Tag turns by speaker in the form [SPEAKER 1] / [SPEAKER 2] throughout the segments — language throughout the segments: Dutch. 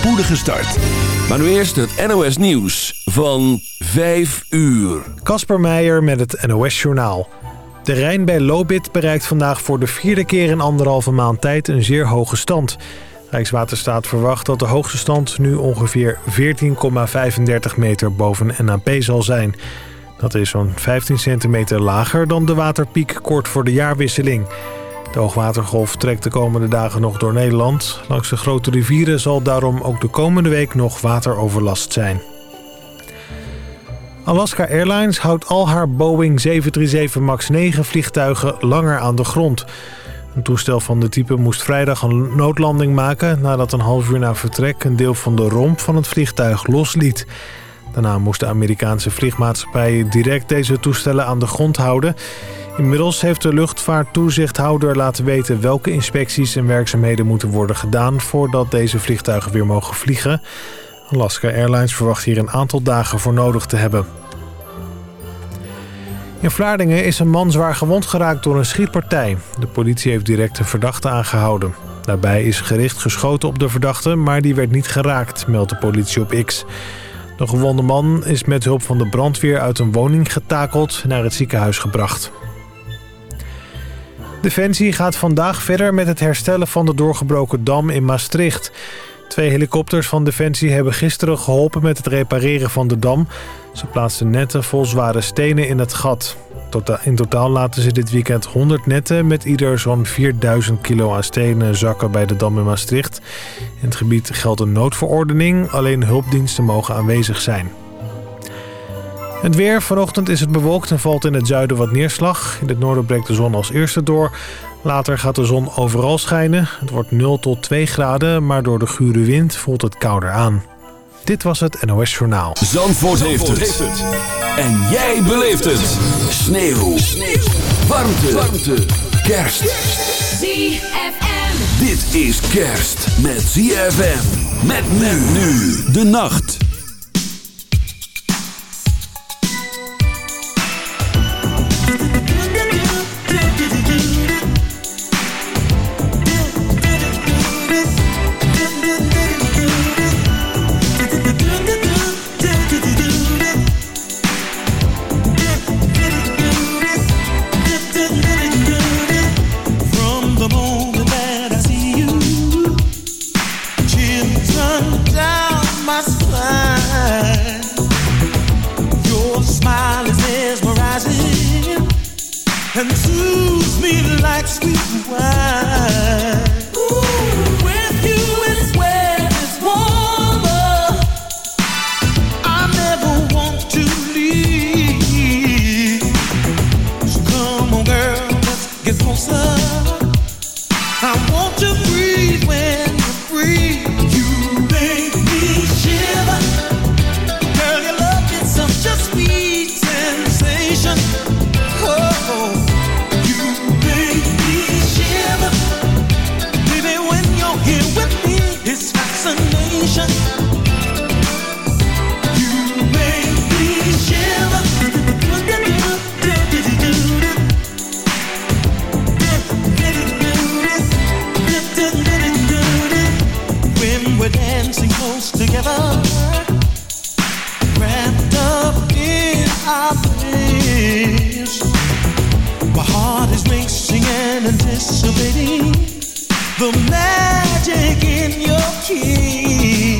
[SPEAKER 1] spoedige start. Maar nu eerst het NOS Nieuws van 5 uur.
[SPEAKER 2] Kasper Meijer met het NOS Journaal. De Rijn bij Lobit bereikt vandaag voor de vierde keer in anderhalve maand tijd een zeer hoge stand. Rijkswaterstaat verwacht dat de hoogste stand nu ongeveer 14,35 meter boven NAP zal zijn. Dat is zo'n 15 centimeter lager dan de waterpiek kort voor de jaarwisseling. De hoogwatergolf trekt de komende dagen nog door Nederland. Langs de grote rivieren zal daarom ook de komende week nog wateroverlast zijn. Alaska Airlines houdt al haar Boeing 737 MAX 9 vliegtuigen langer aan de grond. Een toestel van de type moest vrijdag een noodlanding maken... nadat een half uur na vertrek een deel van de romp van het vliegtuig losliet. Daarna moest de Amerikaanse vliegmaatschappij direct deze toestellen aan de grond houden. Inmiddels heeft de luchtvaarttoezichthouder laten weten welke inspecties en werkzaamheden moeten worden gedaan voordat deze vliegtuigen weer mogen vliegen. Alaska Airlines verwacht hier een aantal dagen voor nodig te hebben. In Vlaardingen is een man zwaar gewond geraakt door een schietpartij. De politie heeft direct een verdachte aangehouden. Daarbij is gericht geschoten op de verdachte, maar die werd niet geraakt, meldt de politie op X. De gewonde man is met hulp van de brandweer uit een woning getakeld naar het ziekenhuis gebracht. Defensie gaat vandaag verder met het herstellen van de doorgebroken dam in Maastricht. Twee helikopters van Defensie hebben gisteren geholpen met het repareren van de dam. Ze plaatsten netten vol zware stenen in het gat. In totaal laten ze dit weekend 100 netten met ieder zo'n 4000 kilo aan stenen zakken bij de dam in Maastricht. In het gebied geldt een noodverordening, alleen hulpdiensten mogen aanwezig zijn. Het weer. Vanochtend is het bewolkt en valt in het zuiden wat neerslag. In het noorden breekt de zon als eerste door. Later gaat de zon overal schijnen. Het wordt 0 tot 2 graden, maar door de gure wind voelt het kouder aan. Dit was het NOS Journaal.
[SPEAKER 1] Zandvoort, heeft, het. En jij beleeft het. Sneeuw. Sneeuw. Warmte. Warmte. Kerst.
[SPEAKER 3] ZFM.
[SPEAKER 1] Dit is kerst met ZFM. Met men nu. De nacht.
[SPEAKER 4] Dancing close together, wrapped up in our bliss, my heart is racing and anticipating the magic in your kiss.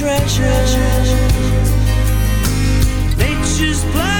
[SPEAKER 3] treasure. Nature's plan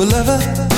[SPEAKER 3] a
[SPEAKER 5] lover.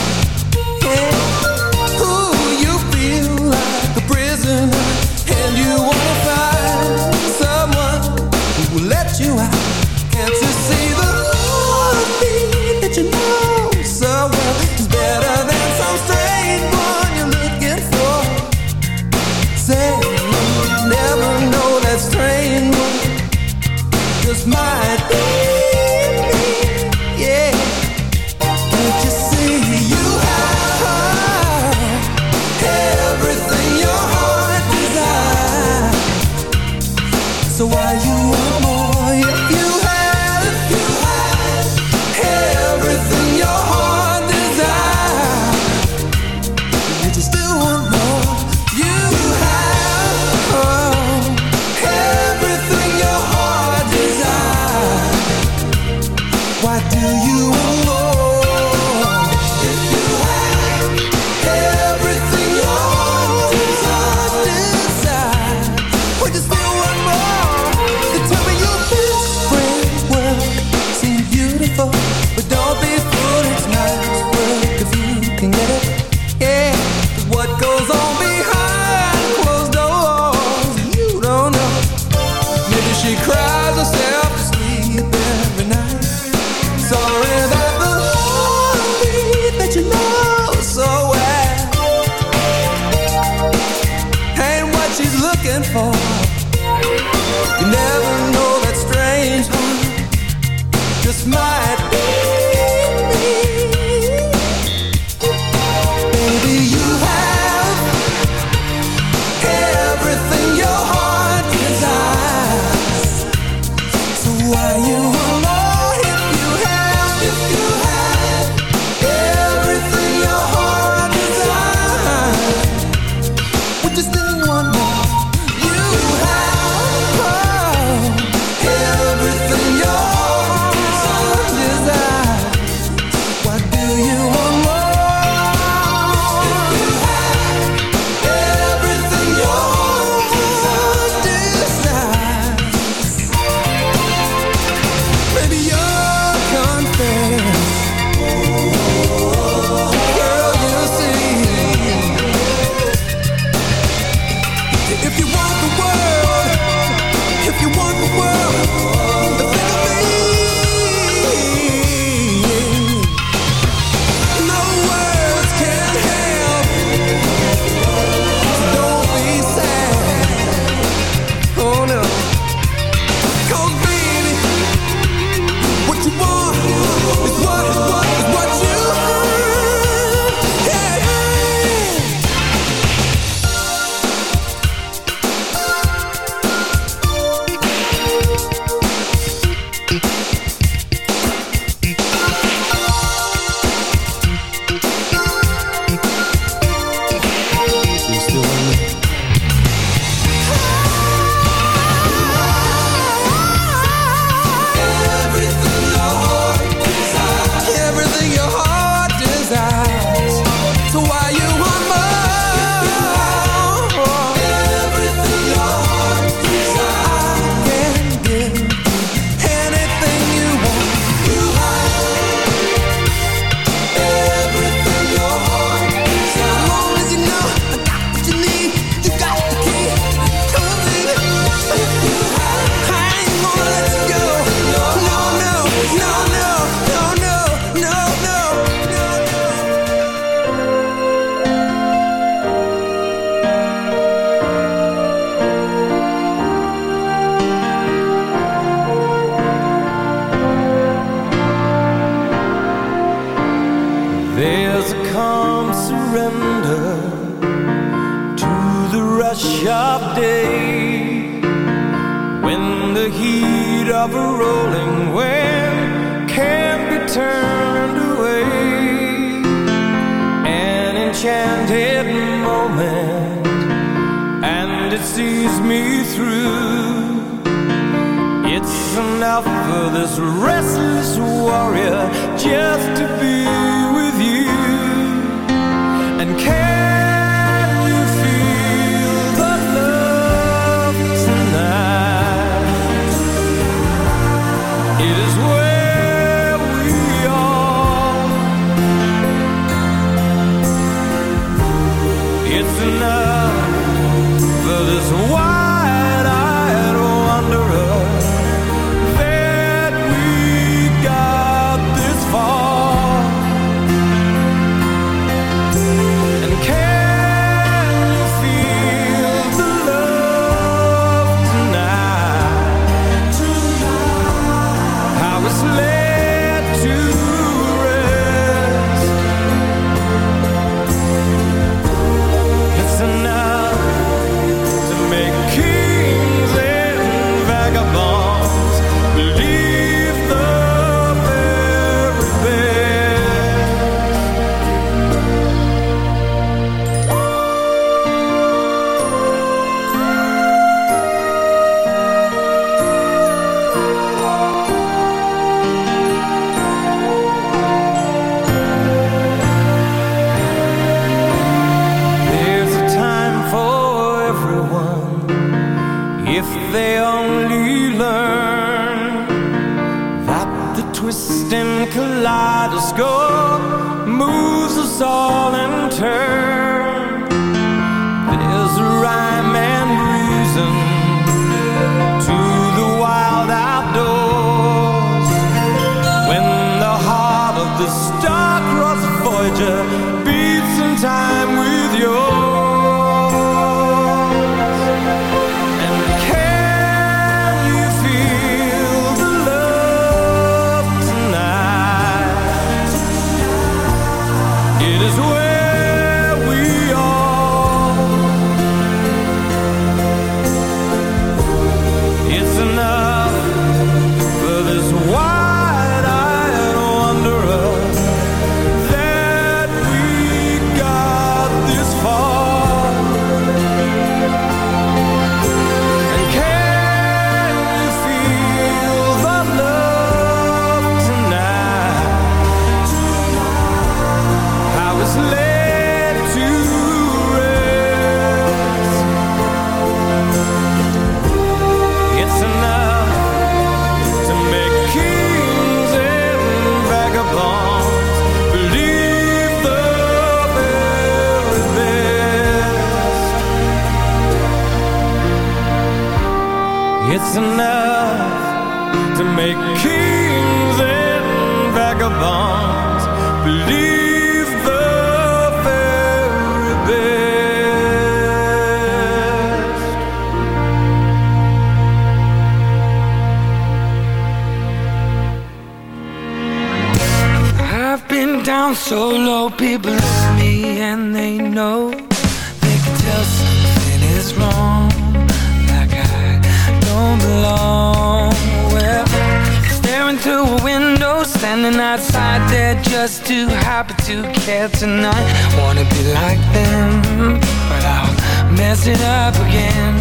[SPEAKER 5] standing outside there, just too happy to care tonight Wanna be like them But I'll mess it up again.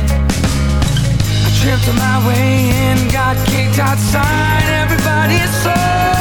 [SPEAKER 5] I tripped on my way in Got kicked outside Everybody's so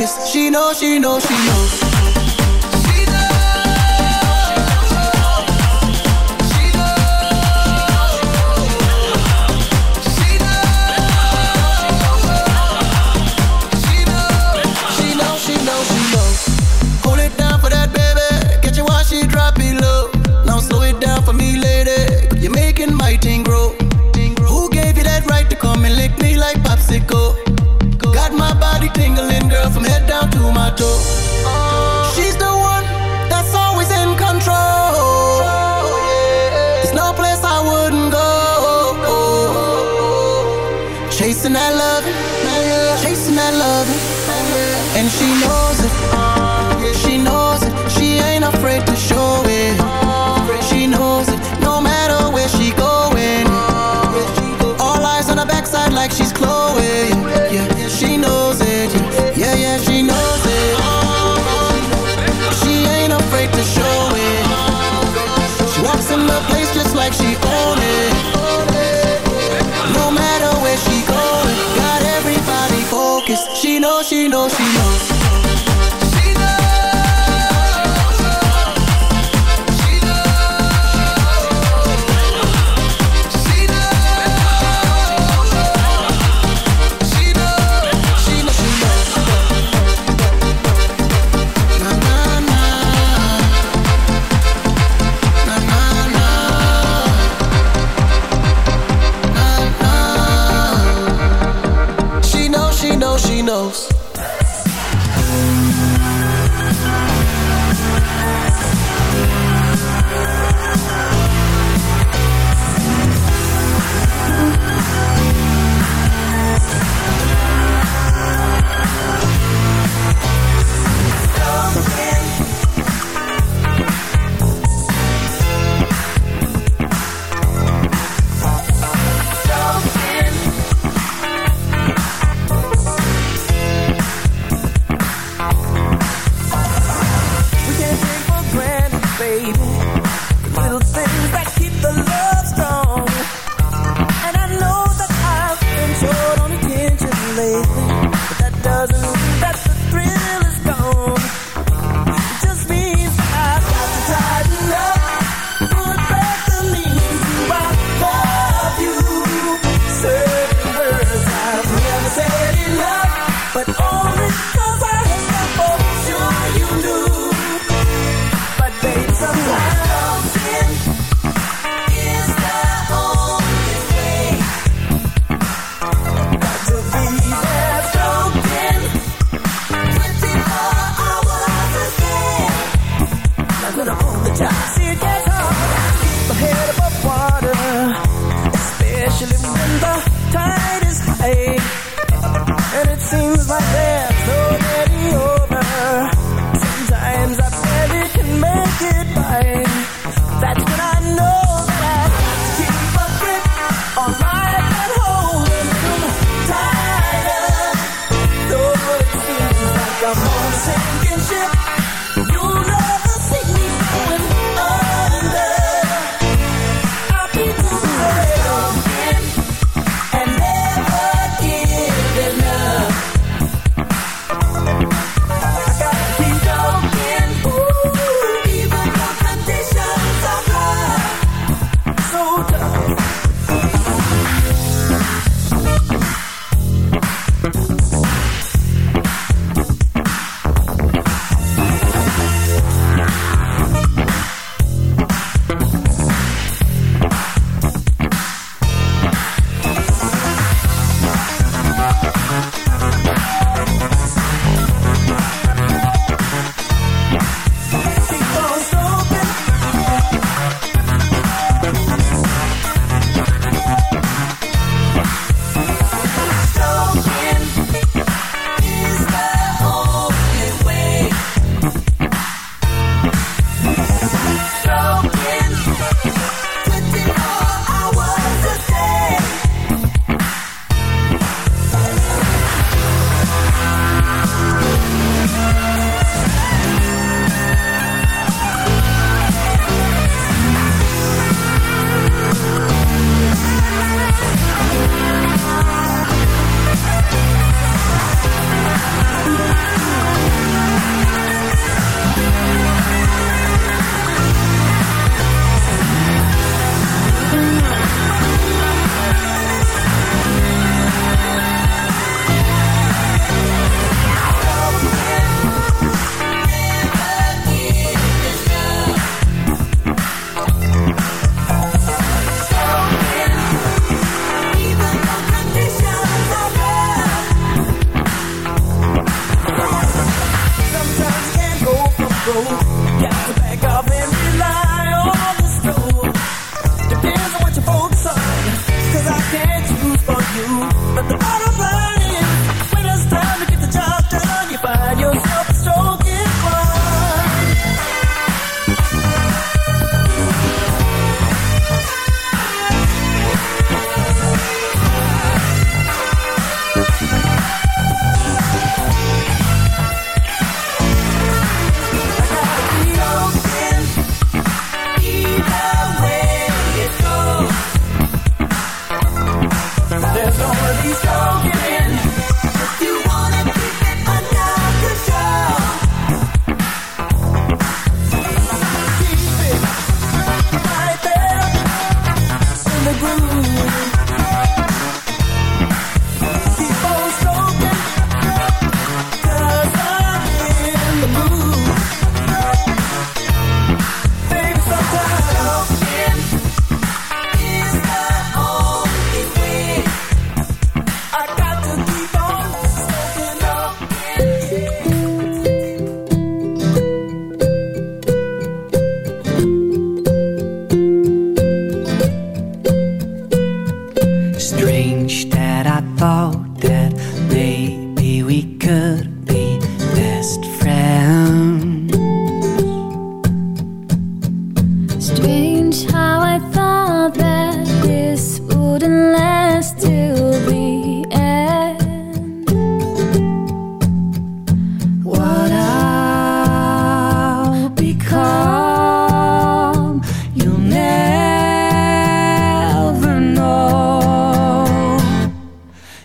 [SPEAKER 6] Focused. She knows, she knows, she knows. She
[SPEAKER 7] yo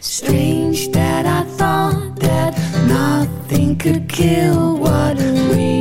[SPEAKER 8] Strange that I thought that nothing could kill what we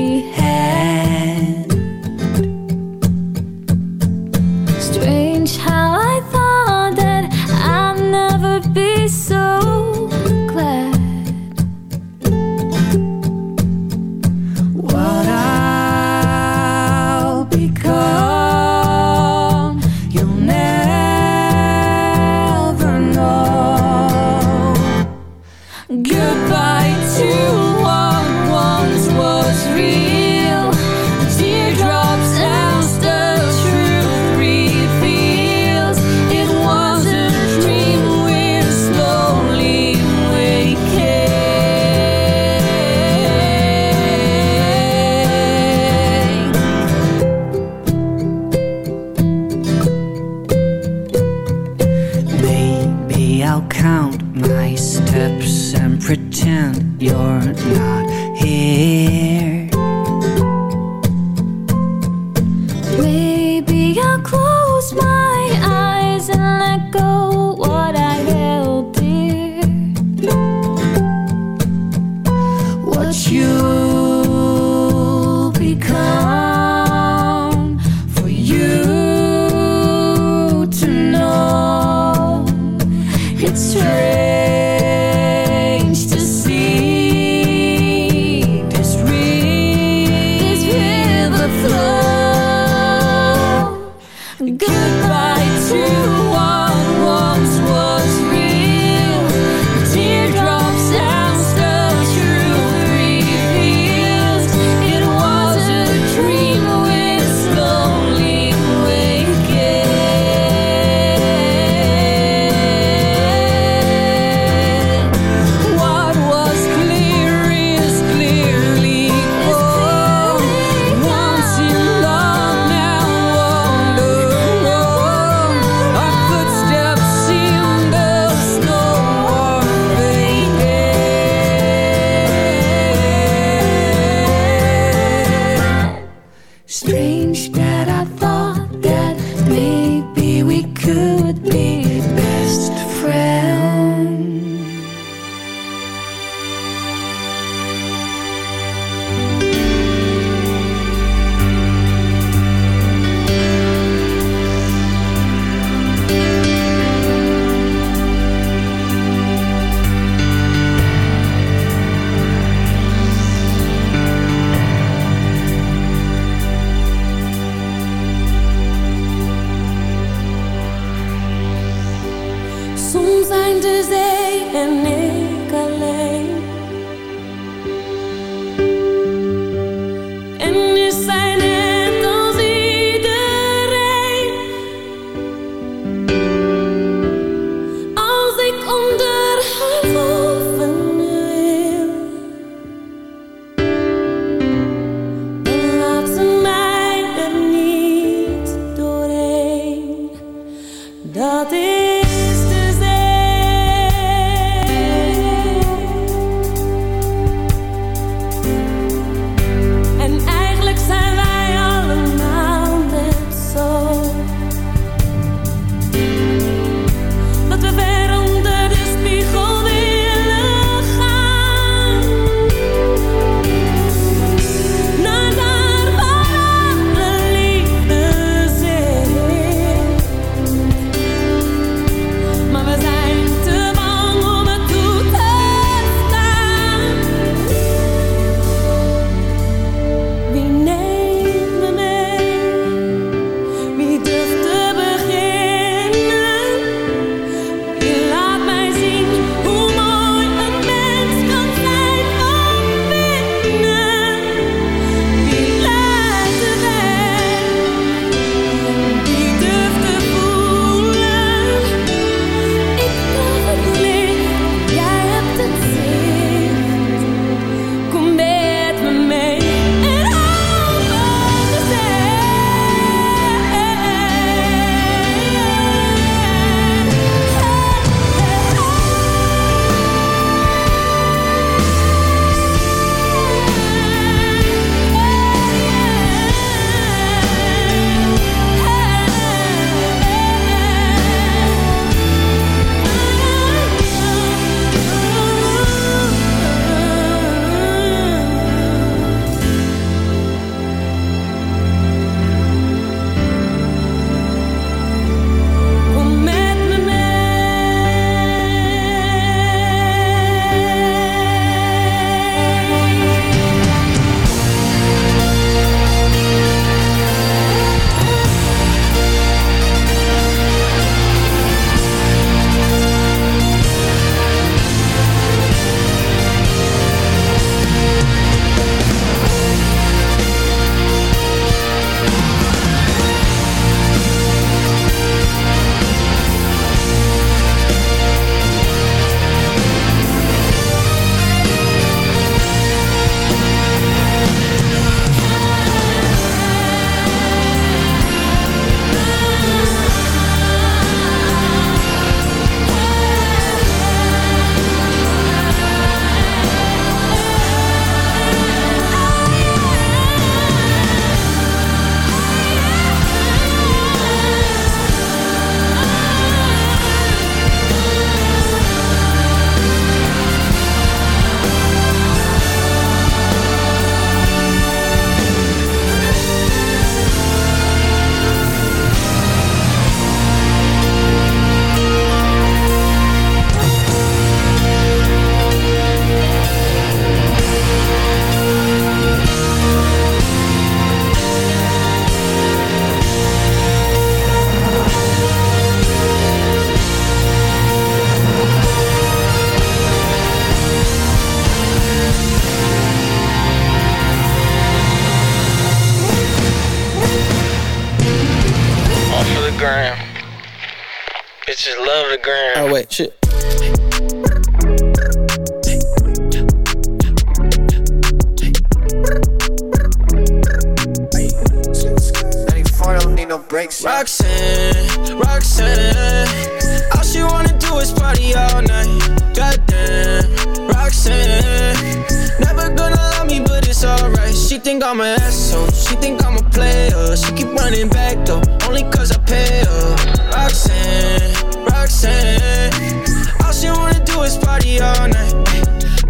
[SPEAKER 9] party all night.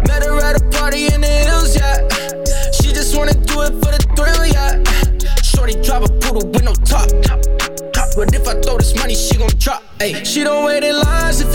[SPEAKER 9] Met her at a party in the hills, yeah. She just wanna do it for the thrill, yeah. Shorty drive a poodle with no top. But if I throw this money, she gon' drop. Ay. She don't wait in lines if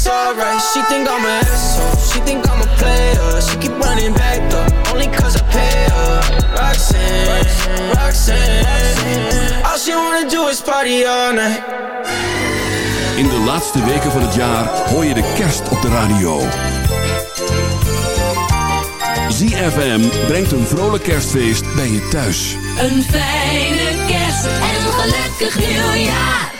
[SPEAKER 9] It's alright. She think I'm an asshole. She think I'm a player. She keep running back though, only cause I pay her. Roxanne, Roxanne. All she wanna do is party all night.
[SPEAKER 1] In de laatste weken van het jaar hoor je de kerst op de radio. ZFM brengt een vrolijk kerstfeest bij je thuis.
[SPEAKER 10] Een fijne kerst en een gelukkig nieuwjaar.